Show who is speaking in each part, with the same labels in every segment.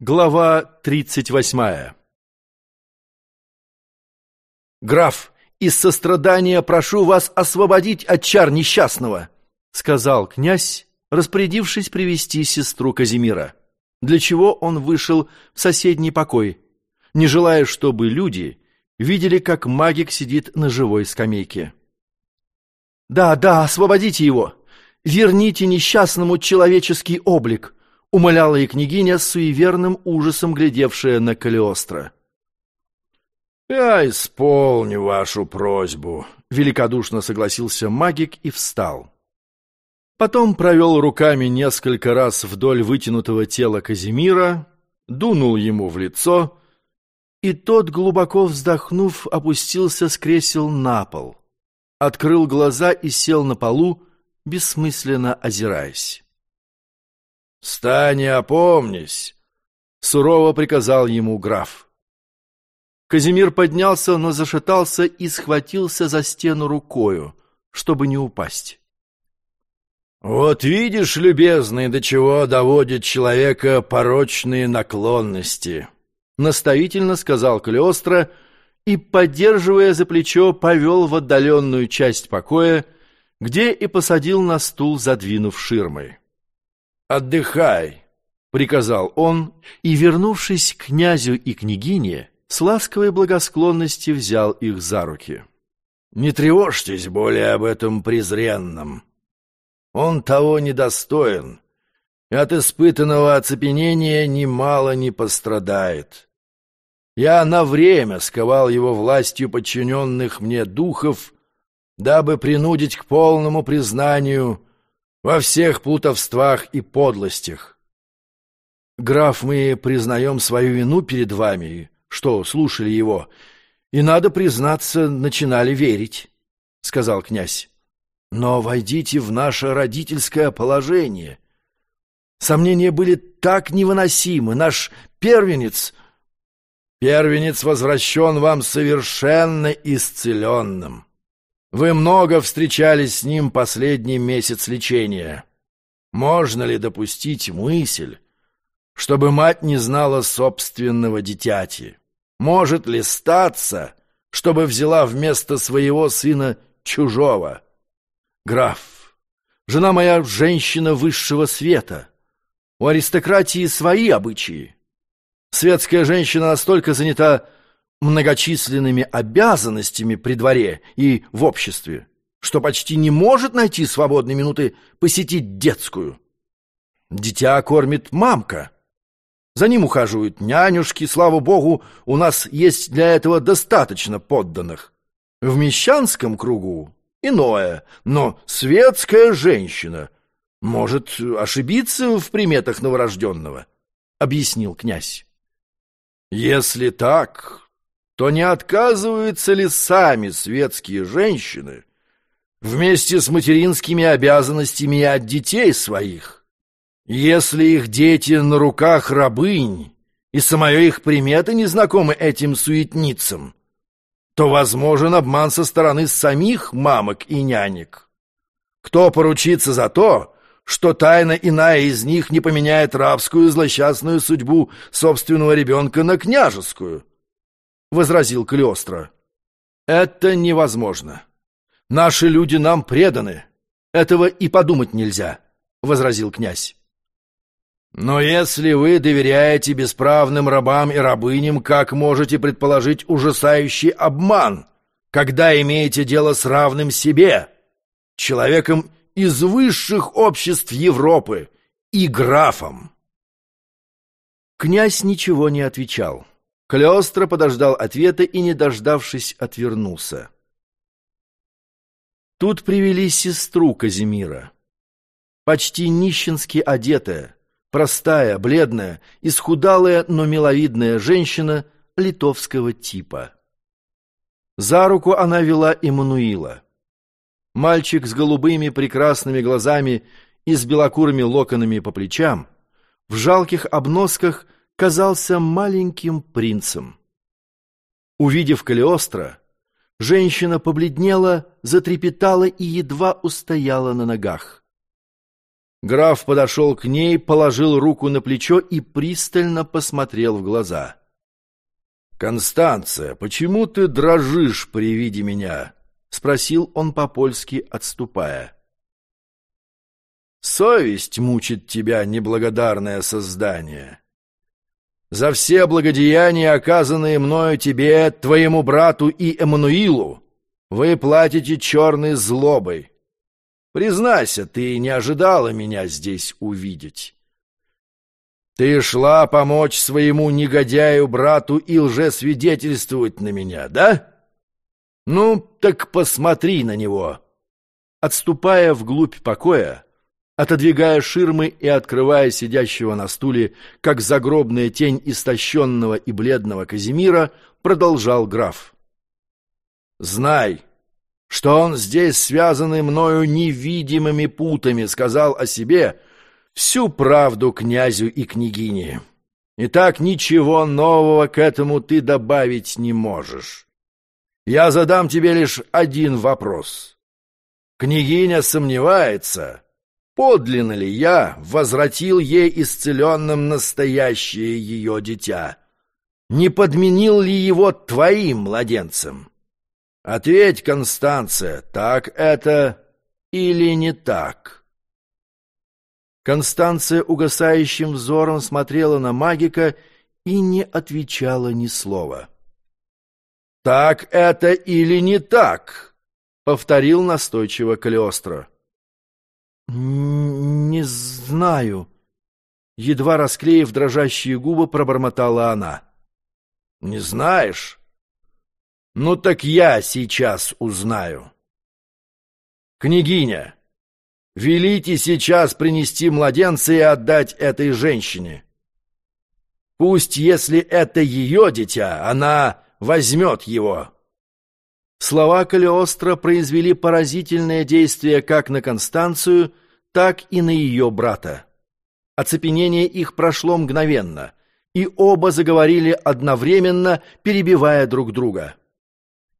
Speaker 1: Глава тридцать восьмая «Граф, из сострадания прошу вас освободить от чар несчастного», сказал князь, распорядившись привести сестру Казимира, для чего он вышел в соседний покой, не желая, чтобы люди видели, как магик сидит на живой скамейке. «Да, да, освободите его! Верните несчастному человеческий облик!» Умоляла и княгиня с суеверным ужасом, глядевшая на Калиостро.
Speaker 2: «Я исполню вашу просьбу», —
Speaker 1: великодушно согласился магик и встал. Потом провел руками несколько раз вдоль вытянутого тела Казимира, дунул ему в лицо, и тот, глубоко вздохнув, опустился с кресел на пол, открыл глаза и сел на полу, бессмысленно озираясь.
Speaker 2: «Встань и опомнись!» — сурово приказал ему граф.
Speaker 1: Казимир поднялся, но зашатался и схватился за стену рукою, чтобы не упасть.
Speaker 2: «Вот видишь, любезный, до чего доводит человека порочные наклонности!» — наставительно сказал Калиостро и, поддерживая за плечо, повел в отдаленную часть покоя, где и посадил на стул, задвинув ширмой. «Отдыхай!» — приказал он, и, вернувшись к князю и княгине, с ласковой благосклонности взял их за руки. «Не тревожьтесь более об этом презренном. Он того недостоин, и от испытанного оцепенения немало не пострадает. Я на время сковал его властью подчиненных мне духов, дабы принудить к полному признанию — во всех плутовствах и подлостях. Граф, мы признаем свою вину перед вами, что слушали его, и, надо признаться, начинали верить, — сказал князь. Но войдите в наше родительское положение. Сомнения были так невыносимы. Наш первенец... Первенец возвращен вам совершенно исцеленным. Вы много встречались с ним последний месяц лечения. Можно ли допустить мысль, чтобы мать не знала собственного дитяти? Может ли статься, чтобы взяла вместо своего сына чужого? Граф, жена моя женщина высшего света. У аристократии свои обычаи. Светская женщина настолько занята многочисленными обязанностями при дворе и в обществе, что почти не может найти свободной минуты посетить детскую. Дитя кормит мамка. За ним ухаживают нянюшки, слава богу, у нас есть для этого достаточно подданных. В мещанском кругу иное, но светская женщина может ошибиться в приметах новорожденного, — объяснил князь. Если так, то не отказываются ли сами светские женщины вместе с материнскими обязанностями от детей своих, если их дети на руках рабынь, и самое их приметы не знакомы этим суетницам, то возможен обман со стороны самих мамок и нянек. Кто поручится за то, что тайна иная из них не поменяет рабскую злосчастную судьбу собственного ребенка на княжескую? — возразил Калиостро. «Это невозможно. Наши люди нам преданы. Этого и подумать нельзя», — возразил князь. «Но если вы доверяете бесправным рабам и рабыням, как можете предположить ужасающий обман, когда имеете дело с равным себе, человеком из высших обществ Европы и графом?» Князь ничего не отвечал. Клеостро подождал ответа и, не дождавшись, отвернулся. Тут привели сестру Казимира. Почти нищенски одетая, простая, бледная, исхудалая, но миловидная женщина литовского типа. За руку она вела Эммануила. Мальчик с голубыми прекрасными глазами и с белокурыми локонами по плечам, в жалких обносках – казался маленьким принцем. Увидев Калиостро, женщина побледнела, затрепетала и едва устояла на ногах.
Speaker 1: Граф подошел к ней, положил руку на плечо и пристально посмотрел в глаза.
Speaker 2: «Констанция, почему ты дрожишь при виде меня?» — спросил он по-польски, отступая. «Совесть мучит тебя, неблагодарное создание. За все благодеяния, оказанные мною тебе, твоему брату и Эммануилу, вы платите черной злобой. Признайся, ты не ожидала меня здесь увидеть». Ты шла помочь своему негодяю-брату и лжесвидетельствовать на меня, да? Ну, так посмотри на него. Отступая вглубь покоя, отодвигая ширмы и открывая сидящего на стуле, как загробная тень истощенного и бледного Казимира, продолжал граф. «Знай, что он здесь, связанный мною невидимыми путами, сказал о себе, всю правду князю и княгине. Итак, ничего нового к этому ты добавить не можешь. Я задам тебе лишь один вопрос. Княгиня сомневается, подлинно ли я возвратил ей исцеленным настоящее ее дитя. Не подменил ли его твоим младенцем? Ответь, Констанция, так это или не так?» Констанция угасающим взором смотрела на магика и не отвечала ни слова. «Так это или не так?» — повторил настойчиво Калиостро. «Не знаю», — едва расклеив дрожащие губы, пробормотала она. «Не знаешь? Ну так я сейчас узнаю». «Княгиня!» Велите сейчас принести младенца и отдать этой женщине. Пусть, если это ее дитя, она возьмет его». Слова Калиостро произвели поразительное действие как на Констанцию, так и на ее брата. Оцепенение их прошло мгновенно, и оба заговорили одновременно, перебивая друг друга.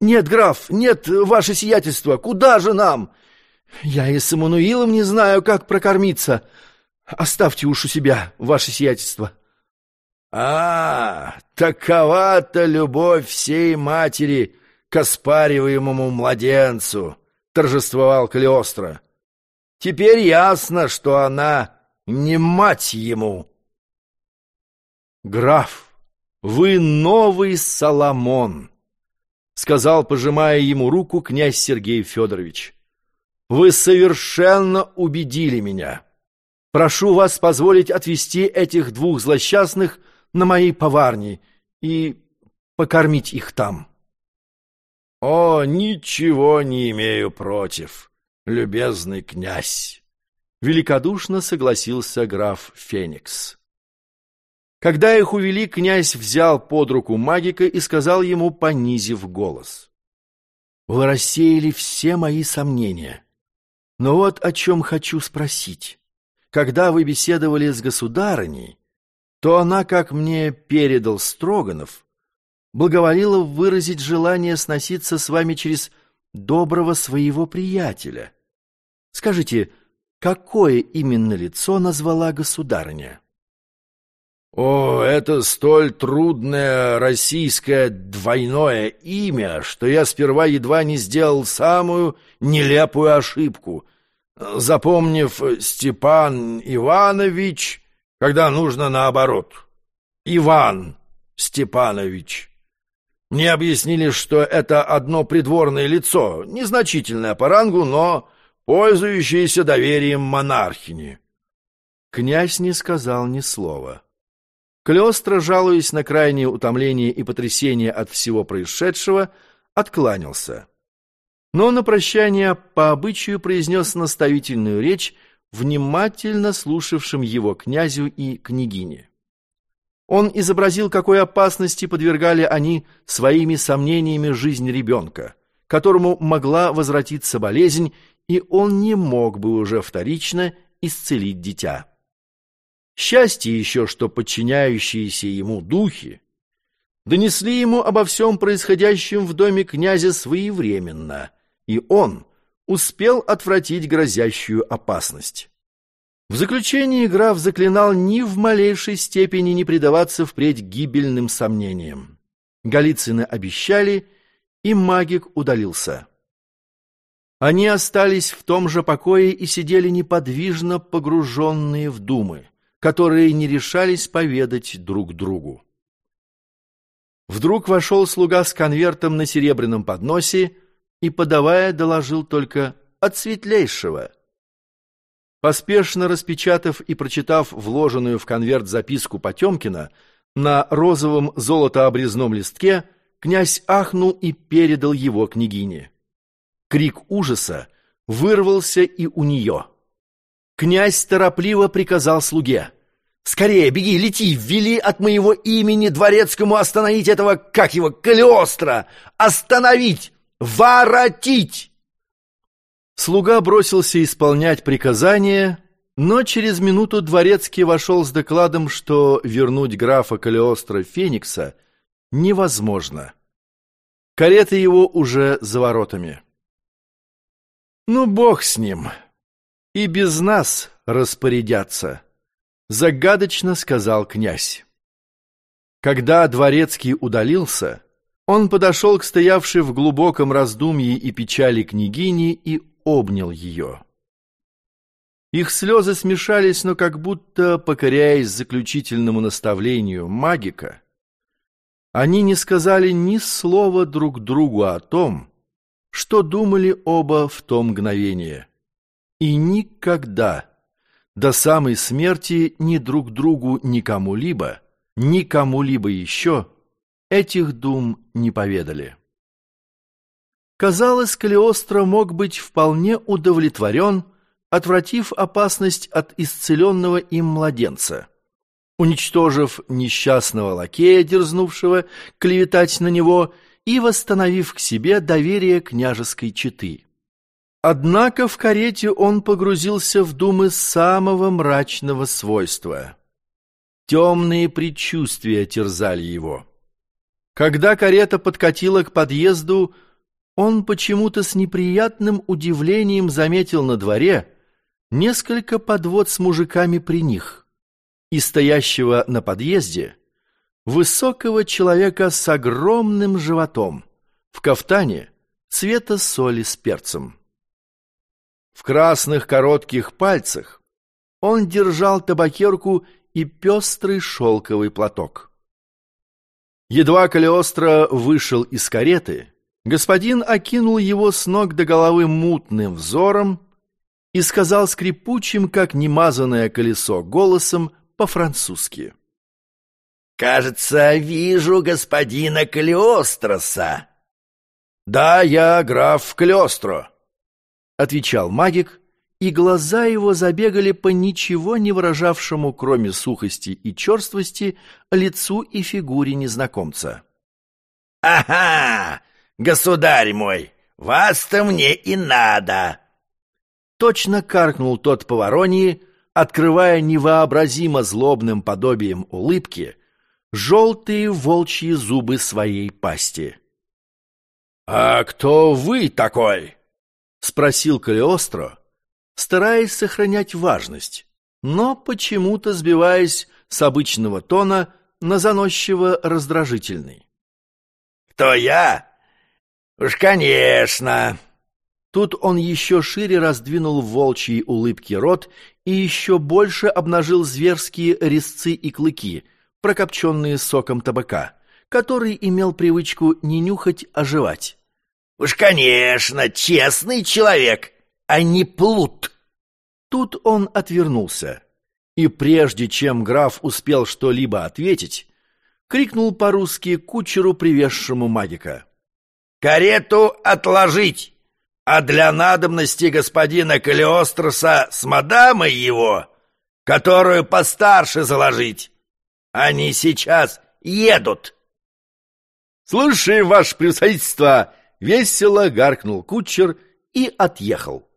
Speaker 2: «Нет, граф, нет, ваше сиятельство, куда же нам? Я и с Эммануилом не знаю, как прокормиться. Оставьте уж у себя, ваше сиятельство. А, такова-то любовь всей матери к оспариваемому младенцу, торжествовал Калиостро. Теперь ясно, что она не мать ему. Граф, вы новый Соломон, сказал, пожимая ему руку князь Сергей Федорович. Вы совершенно убедили меня. Прошу вас позволить отвезти этих двух злосчастных на мои поварни и покормить их там. О, ничего не имею против, любезный князь, великодушно согласился граф Феникс. Когда их увели, князь взял под руку магика и сказал ему, понизив голос. «Вы рассеяли все мои сомнения. Но вот о чем хочу спросить. Когда вы беседовали с государыней, то она, как мне передал Строганов, благоволила выразить желание сноситься с вами через доброго своего приятеля. Скажите, какое именно лицо назвала государыня? О, это столь трудное российское двойное имя, что я сперва едва не сделал самую нелепую ошибку, запомнив Степан Иванович, когда нужно наоборот. Иван Степанович. Мне объяснили, что это одно придворное лицо, незначительное по рангу, но пользующееся доверием монархини. Князь не сказал ни слова. Клёстро, жалуясь на крайнее утомление и потрясение от всего происшедшего, откланялся. Но на прощание по обычаю произнес наставительную речь внимательно слушавшим его князю и княгине. Он изобразил, какой опасности подвергали они своими сомнениями жизнь ребенка, которому могла возвратиться болезнь, и он не мог бы уже вторично исцелить дитя. Счастье еще, что подчиняющиеся ему духи донесли ему обо всем происходящем в доме князя своевременно, и он успел отвратить грозящую опасность.
Speaker 1: В заключении граф заклинал ни в малейшей степени не предаваться впредь гибельным сомнениям. Голицыны обещали, и магик удалился. Они остались в том же покое и сидели неподвижно погруженные в думы, которые не решались поведать друг другу. Вдруг вошел слуга с конвертом на серебряном подносе и, подавая, доложил только «от светлейшего». Поспешно распечатав и прочитав вложенную в конверт записку Потемкина, на розовом золотообрезном листке князь ахнул и передал его княгине. Крик ужаса вырвался и у нее. Князь торопливо приказал слуге. «Скорее, беги, лети, ввели от моего имени дворецкому остановить этого, как его, Калиостро! Остановить! Воротить!» Слуга бросился исполнять приказание, но через минуту дворецкий вошел с докладом, что вернуть графа Калиостро Феникса невозможно. Карета его уже за воротами. «Ну, бог с ним. И без нас распорядятся», — загадочно сказал князь. Когда дворецкий удалился, он подошел к стоявшей в глубоком раздумье и печали княгине и обнял ее. Их слезы смешались, но как будто, покоряясь заключительному наставлению магика, они не сказали ни слова друг другу о том, что думали оба в то мгновение. И никогда, до самой смерти, ни друг другу, ни кому-либо, ни кому-либо еще этих дум не поведали. Казалось, Калиостро мог быть вполне удовлетворен, отвратив опасность от исцеленного им младенца. Уничтожив несчастного лакея, дерзнувшего клеветать на него, и восстановив к себе доверие княжеской четы. Однако в карете он погрузился в думы самого мрачного свойства. Темные предчувствия терзали его. Когда карета подкатила к подъезду, он почему-то с неприятным удивлением заметил на дворе несколько подвод с мужиками при них и стоящего на подъезде высокого человека с огромным животом в кафтане цвета соли с перцем. В красных коротких пальцах он держал табакерку и пестрый шелковый платок. Едва Калиостро вышел из кареты, Господин окинул его с ног до головы мутным взором и сказал скрипучим, как немазанное колесо, голосом по-французски.
Speaker 3: «Кажется, вижу господина Калиостроса».
Speaker 1: «Да, я граф Калиостро», — отвечал магик, и глаза его забегали по ничего не выражавшему, кроме сухости и черствости, лицу и фигуре незнакомца.
Speaker 3: «Ага! «Государь мой, вас-то мне и надо!»
Speaker 1: Точно каркнул тот по вороньи, открывая невообразимо злобным подобием улыбки желтые волчьи зубы своей пасти.
Speaker 2: «А кто вы такой?»
Speaker 1: — спросил Калиостро, стараясь сохранять важность, но почему-то сбиваясь с обычного тона на заносчиво-раздражительный.
Speaker 3: «Кто я? «Уж, конечно!»
Speaker 1: Тут он еще шире раздвинул волчьи улыбки рот и еще больше обнажил зверские резцы и клыки, прокопченные соком табака, который имел привычку не нюхать, а жевать.
Speaker 3: «Уж, конечно, честный человек, а не плут!»
Speaker 1: Тут он отвернулся, и прежде чем граф успел что-либо ответить, крикнул по-русски кучеру, привезшему магика.
Speaker 3: Карету отложить, а для надобности господина Калиостроса с мадамой его, которую постарше заложить. Они сейчас едут.
Speaker 1: Слушай, ваше превосходительство, весело гаркнул кучер и отъехал.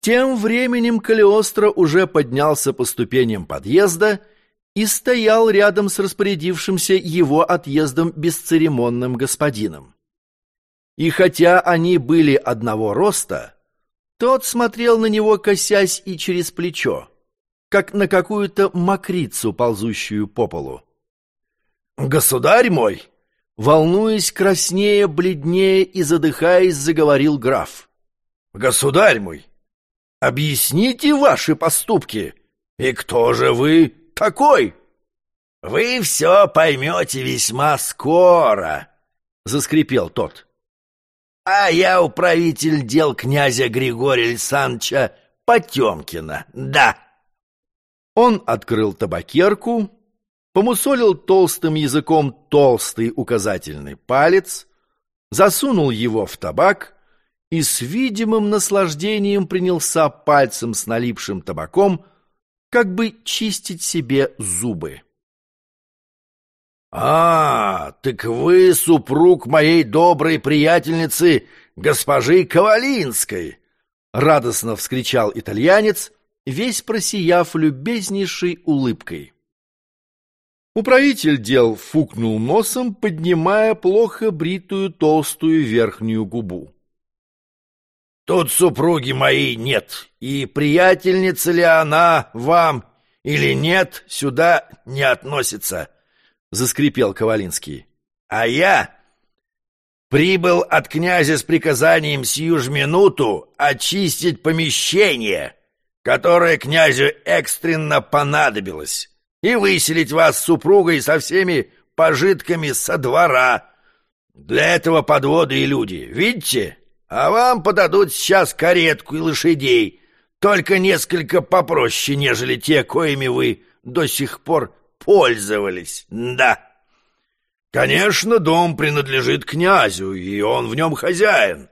Speaker 1: Тем временем Калиостро уже поднялся по ступеням подъезда и стоял рядом с распорядившимся его отъездом бесцеремонным господином. И хотя они были одного роста, Тот смотрел на него, косясь и через плечо, как на какую-то мокрицу, ползущую по полу.
Speaker 2: «Государь мой!»
Speaker 1: Волнуясь, краснее, бледнее и задыхаясь, заговорил граф.
Speaker 2: «Государь мой, объясните ваши поступки. И кто же вы такой?»
Speaker 3: «Вы все поймете весьма скоро», — заскрипел тот. «А я управитель дел князя Григория Александровича Потемкина, да».
Speaker 1: Он открыл табакерку, помусолил толстым языком толстый указательный палец, засунул его в табак и с видимым наслаждением принялся пальцем с налипшим табаком как бы чистить себе зубы.
Speaker 3: «А, так вы супруг моей доброй приятельницы, госпожи Ковалинской!»
Speaker 1: — радостно вскричал итальянец, весь просияв любезнейшей улыбкой. Управитель дел фукнул носом, поднимая плохо бритую толстую верхнюю губу.
Speaker 3: «Тут супруги моей нет, и приятельница ли она вам или нет, сюда не относится», — заскрипел Ковалинский. «А я прибыл от князя с приказанием сию ж минуту очистить помещение, которое князю экстренно понадобилось» и выселить вас с супругой со всеми пожитками со двора. Для этого подводы и люди, видите? А вам подадут сейчас каретку и лошадей, только несколько попроще, нежели те, коими вы до сих пор пользовались, да. Конечно, дом принадлежит князю, и он в нем хозяин.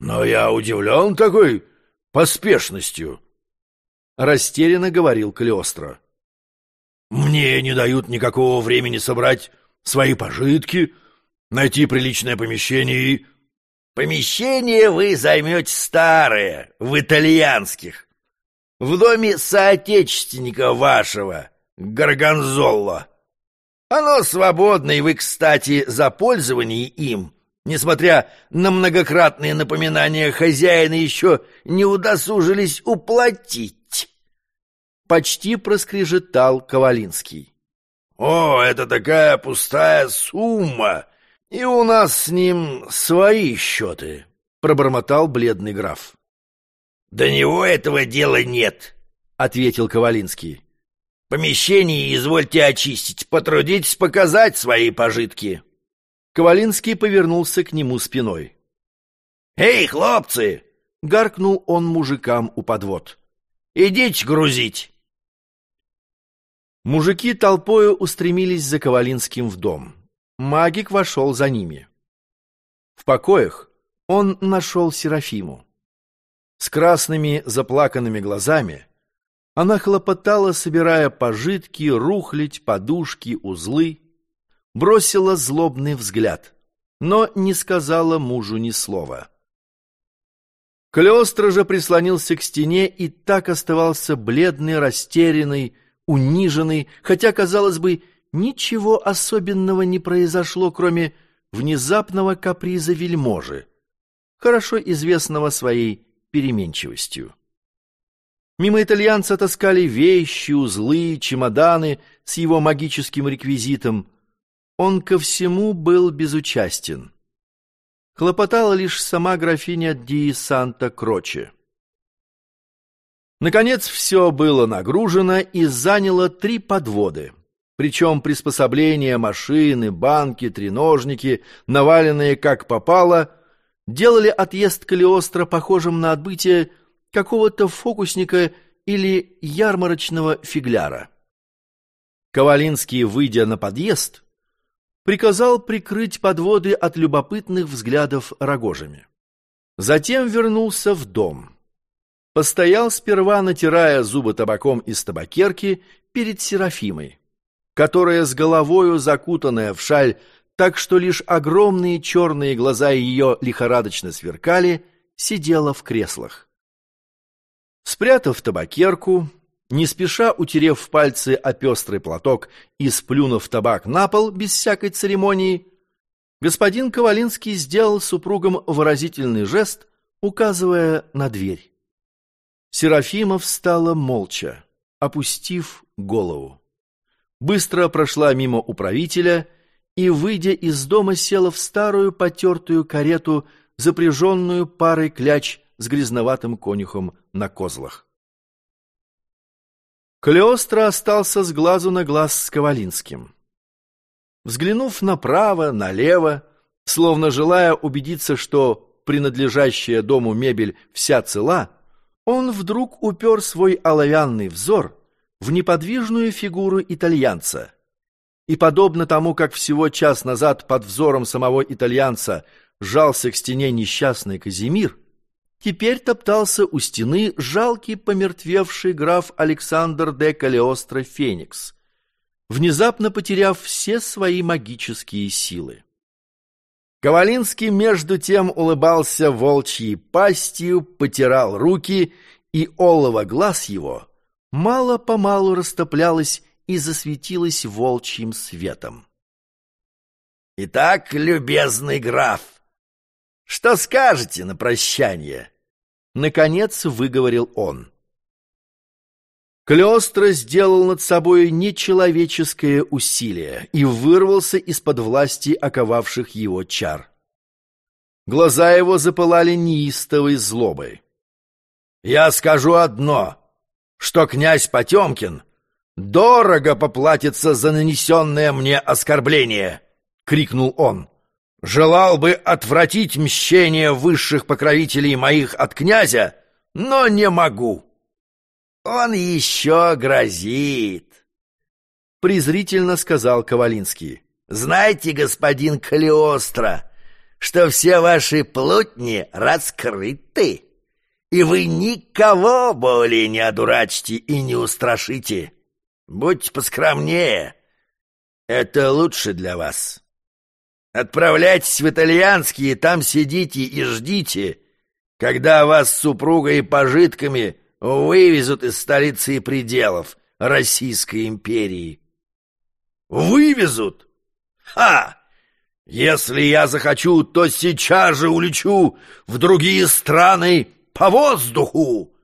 Speaker 3: Но я удивлен такой поспешностью.
Speaker 1: Растерянно говорил Калиостро.
Speaker 3: Мне не дают никакого времени собрать свои пожитки, найти приличное помещение и... Помещение вы займете старое, в итальянских, в доме соотечественника вашего, Гарганзолло. Оно свободно, и вы, кстати, за пользование им, несмотря на многократные напоминания хозяина, еще не удосужились уплатить
Speaker 1: почти проскрежетал Ковалинский.
Speaker 3: «О, это такая пустая сумма! И у нас с ним свои счеты!» — пробормотал бледный граф. «До него этого дела нет», — ответил Ковалинский. «Помещение извольте очистить, потрудитесь показать свои пожитки».
Speaker 1: Ковалинский повернулся к нему спиной.
Speaker 3: «Эй, хлопцы!»
Speaker 1: — гаркнул он мужикам у подвод.
Speaker 3: «Идите грузить!»
Speaker 1: Мужики толпою устремились за Ковалинским в дом. Магик вошел за ними. В покоях он нашел Серафиму. С красными заплаканными глазами она хлопотала, собирая пожитки, рухлядь, подушки, узлы, бросила злобный взгляд, но не сказала мужу ни слова. Клеостро же прислонился к стене и так оставался бледный, растерянный, униженный, хотя, казалось бы, ничего особенного не произошло, кроме внезапного каприза вельможи, хорошо известного своей переменчивостью. Мимо итальянца таскали вещи, узлы, чемоданы с его магическим реквизитом. Он ко всему был безучастен. Хлопотала лишь сама графиня Ди Санта-Кроче. Наконец все было нагружено и заняло три подводы. Причем приспособления, машины, банки, треножники, наваленные как попало, делали отъезд Калиостро похожим на отбытие какого-то фокусника или ярмарочного фигляра. Ковалинский, выйдя на подъезд, приказал прикрыть подводы от любопытных взглядов рогожами. Затем вернулся в дом. Постоял сперва, натирая зубы табаком из табакерки перед Серафимой, которая с головою закутанная в шаль, так что лишь огромные черные глаза ее лихорадочно сверкали, сидела в креслах. Спрятав табакерку, не спеша утерев в пальцы о платок и сплюнув табак на пол без всякой церемонии, господин Ковалинский сделал супругам выразительный жест, указывая на дверь. Серафима встала молча, опустив голову. Быстро прошла мимо управителя и, выйдя из дома, села в старую потертую карету, запряженную парой кляч с грязноватым конюхом на козлах. Калиостро остался с глазу на глаз с Ковалинским. Взглянув направо, налево, словно желая убедиться, что принадлежащая дому мебель вся цела, он вдруг упер свой оловянный взор в неподвижную фигуру итальянца. И, подобно тому, как всего час назад под взором самого итальянца жался к стене несчастный Казимир, теперь топтался у стены жалкий помертвевший граф Александр де Калиостро Феникс, внезапно потеряв все свои магические силы. Ковалинский между тем улыбался волчьей пастью, потирал руки, и олово глаз его мало-помалу растоплялось и засветилось волчьим светом.
Speaker 3: «Итак, любезный граф, что скажете на прощание?»
Speaker 1: Наконец выговорил он. Клеостро сделал над собой нечеловеческое усилие и вырвался из-под власти оковавших его чар. Глаза его запылали неистовой злобой.
Speaker 3: «Я скажу одно, что князь Потемкин дорого поплатится за нанесенное мне оскорбление!» — крикнул он. «Желал бы отвратить мщение высших покровителей моих от князя, но не могу!» «Он еще грозит!»
Speaker 1: Презрительно сказал Ковалинский.
Speaker 3: «Знаете, господин Калиостро, что все ваши плотни раскрыты, и вы никого более не одурачите и не устрашите. Будьте поскромнее, это лучше для вас. Отправляйтесь в итальянские, там сидите и ждите, когда вас с супругой и пожитками вывезут из столицы и пределов Российской империи. Вывезут? Ха! Если я захочу, то сейчас же улечу в другие страны по воздуху!»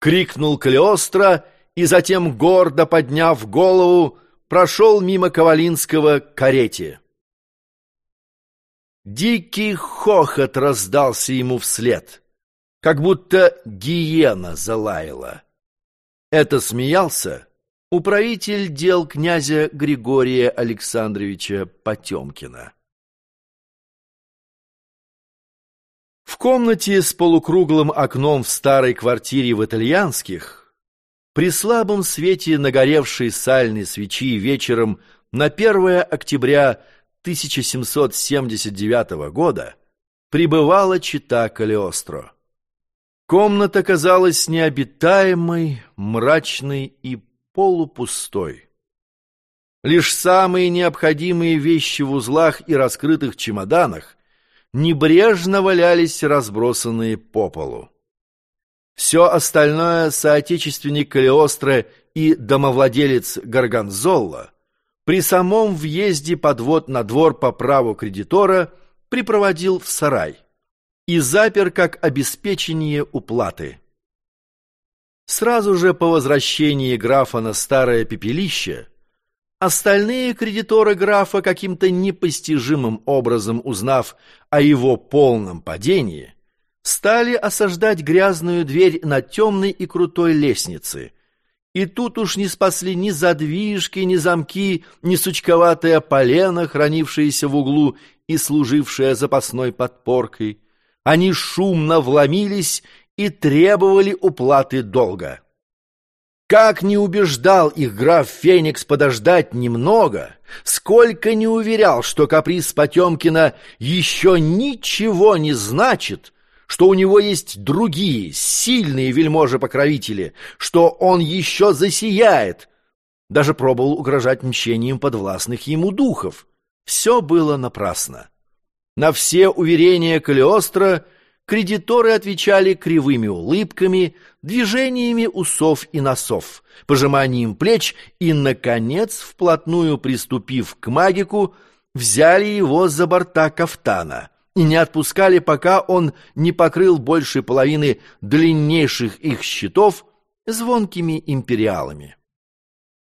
Speaker 1: Крикнул Калиостро и затем, гордо подняв голову, прошел мимо Ковалинского к карете. Дикий хохот раздался ему вслед как будто гиена залаяла. Это смеялся управитель дел князя Григория Александровича Потемкина. В комнате с полукруглым окном в старой квартире в Итальянских, при слабом свете нагоревшей сальной свечи вечером на 1 октября 1779 года пребывала чита Калиостро. Комната казалась необитаемой, мрачной и полупустой. Лишь самые необходимые вещи в узлах и раскрытых чемоданах небрежно валялись разбросанные по полу. Все остальное соотечественник Калиостро и домовладелец Гарганзолла при самом въезде подвод на двор по праву кредитора припроводил в сарай и запер как обеспечение уплаты. Сразу же по возвращении графа на старое пепелище остальные кредиторы графа каким-то непостижимым образом узнав о его полном падении, стали осаждать грязную дверь на темной и крутой лестнице. И тут уж не спасли ни задвижки, ни замки, ни сучковатая полена, хранившаяся в углу и служившая запасной подпоркой, они шумно вломились и требовали уплаты долга. Как не убеждал их граф Феникс подождать немного, сколько не уверял, что каприз Потемкина еще ничего не значит, что у него есть другие, сильные вельможи-покровители, что он еще засияет, даже пробовал угрожать мщением подвластных ему духов. Все было напрасно. На все уверения Калиостро кредиторы отвечали кривыми улыбками, движениями усов и носов, пожиманием плеч и, наконец, вплотную приступив к магику, взяли его за борта кафтана, и не отпускали, пока он не покрыл больше половины длиннейших их щитов звонкими империалами.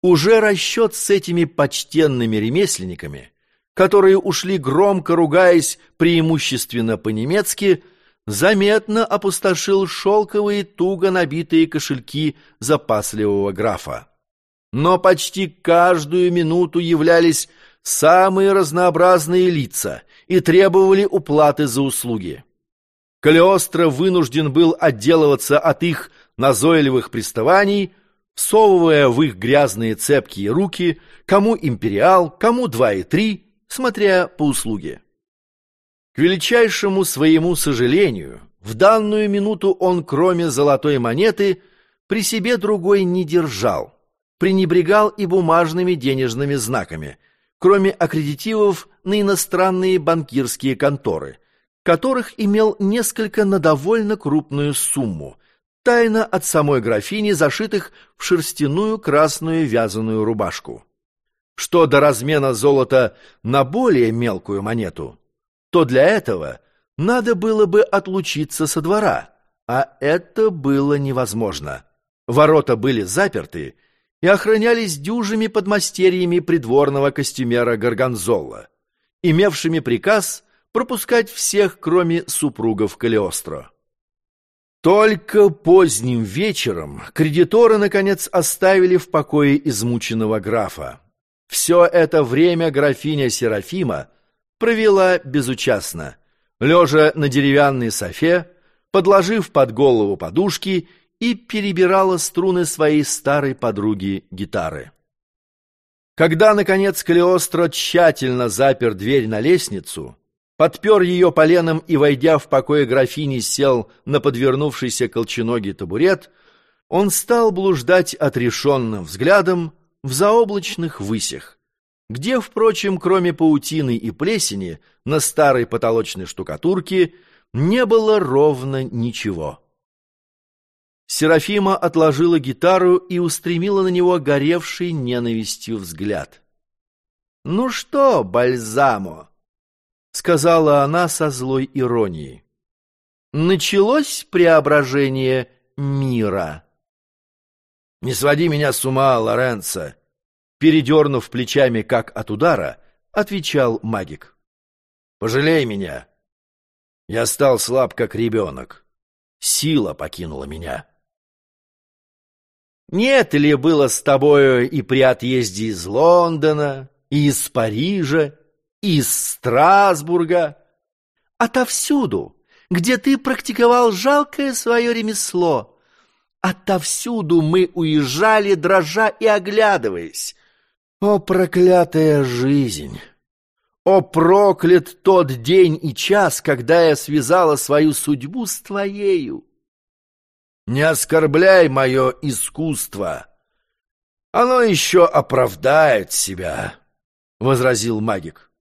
Speaker 1: Уже расчет с этими почтенными ремесленниками, которые ушли громко ругаясь преимущественно по-немецки, заметно опустошил шелковые туго набитые кошельки запасливого графа. Но почти каждую минуту являлись самые разнообразные лица и требовали уплаты за услуги. Калиостро вынужден был отделываться от их назойливых приставаний, всовывая в их грязные цепкие руки кому империал, кому два и три, смотря по услуге. К величайшему своему сожалению, в данную минуту он, кроме золотой монеты, при себе другой не держал, пренебрегал и бумажными денежными знаками – кроме аккредитивов на иностранные банкирские конторы, которых имел несколько на довольно крупную сумму, тайно от самой графини, зашитых в шерстяную красную вязаную рубашку. Что до размена золота на более мелкую монету, то для этого надо было бы отлучиться со двора, а это было невозможно. Ворота были заперты, и охранялись дюжими подмастерьями придворного костюмера Гарганзола, имевшими приказ пропускать всех, кроме супругов Калиостро. Только поздним вечером кредиторы, наконец, оставили в покое измученного графа. Все это время графиня Серафима провела безучастно, лежа на деревянной софе, подложив под голову подушки и перебирала струны своей старой подруги гитары. Когда, наконец, Калиостро тщательно запер дверь на лестницу, подпер ее поленом и, войдя в покое графини, сел на подвернувшийся колченогий табурет, он стал блуждать отрешенным взглядом в заоблачных высях, где, впрочем, кроме паутины и плесени, на старой потолочной штукатурке не было ровно ничего. Серафима отложила гитару и устремила на него горевший ненавистью взгляд. «Ну что, Бальзамо?» — сказала она со злой иронией. «Началось преображение мира». «Не своди меня с ума, Лоренцо!» Передернув плечами, как от удара, отвечал магик. «Пожалей меня. Я стал слаб, как ребенок. Сила покинула меня». Нет ли было с тобою и при отъезде из Лондона, и из Парижа, и из Страсбурга? Отовсюду, где ты практиковал жалкое свое ремесло. Отовсюду мы уезжали, дрожа и оглядываясь. О, проклятая жизнь! О, проклят тот день и час, когда я связала свою судьбу с твоею! Не оскорбляй мое искусство. Оно еще оправдает себя, — возразил магик.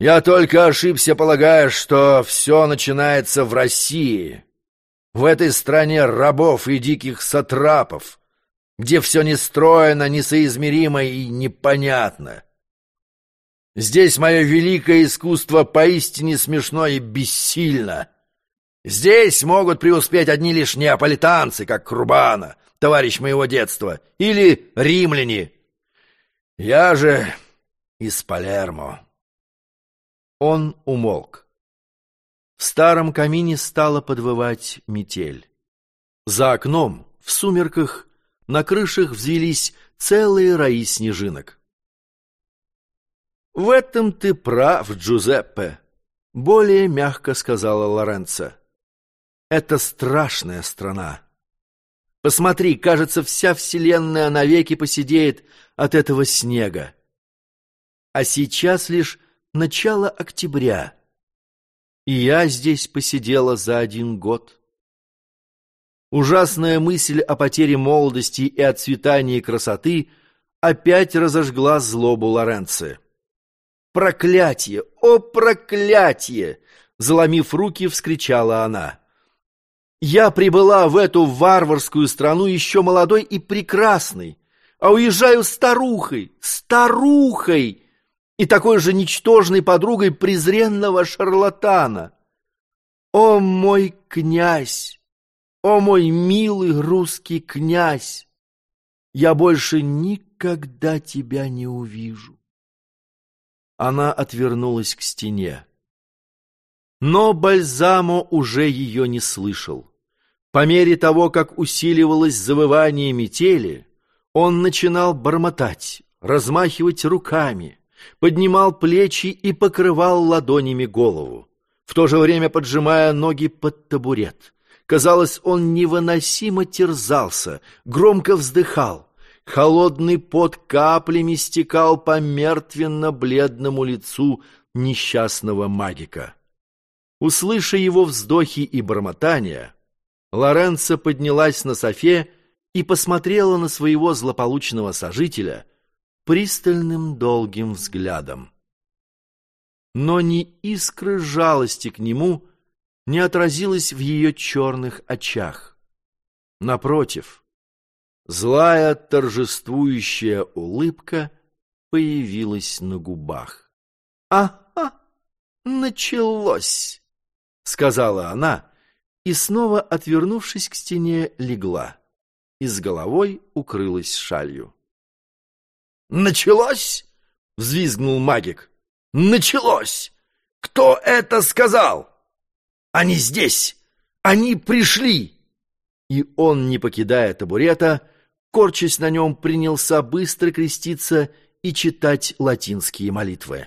Speaker 1: Я только ошибся, полагая, что все начинается в России, в этой стране рабов и диких сатрапов, где все нестроено, несоизмеримо и непонятно. Здесь мое великое искусство поистине смешно и бессильно. Здесь могут преуспеть одни лишь неаполитанцы, как Курбана, товарищ моего детства, или римляне. Я же из Палермо. Он умолк. В старом камине стала подвывать метель. За окном, в сумерках, на крышах взвелись целые раи снежинок. «В этом ты прав, Джузеппе», — более мягко сказала Лоренцо. Это страшная страна. Посмотри, кажется, вся вселенная навеки посидеет от этого снега. А сейчас лишь начало октября, и я здесь посидела за один год. Ужасная мысль о потере молодости и отцветании красоты опять разожгла злобу Лоренци. «Проклятие! О, проклятие!» Заломив руки, вскричала она. Я прибыла в эту варварскую страну еще молодой и прекрасной, а уезжаю старухой, старухой, и такой же ничтожной подругой презренного шарлатана. О мой князь! О мой милый русский князь! Я больше никогда тебя не увижу. Она отвернулась к стене. Но Бальзамо уже ее не слышал. По мере того, как усиливалось завывание метели, он начинал бормотать, размахивать руками, поднимал плечи и покрывал ладонями голову, в то же время поджимая ноги под табурет. Казалось, он невыносимо терзался, громко вздыхал. Холодный пот каплями стекал по мертвенно-бледному лицу несчастного магика. Услыша его вздохи и бормотания, Лоренцо поднялась на софе и посмотрела на своего злополучного сожителя пристальным долгим взглядом. Но ни искры жалости к нему не отразилось в ее черных очах. Напротив, злая торжествующая улыбка появилась на губах. «Ага, началось!» — сказала она, и снова, отвернувшись к стене, легла и с головой укрылась шалью.
Speaker 3: «Началось?» — взвизгнул магик. «Началось! Кто это сказал? Они здесь! Они пришли!»
Speaker 1: И он, не покидая табурета, корчась на нем, принялся быстро креститься и читать латинские молитвы.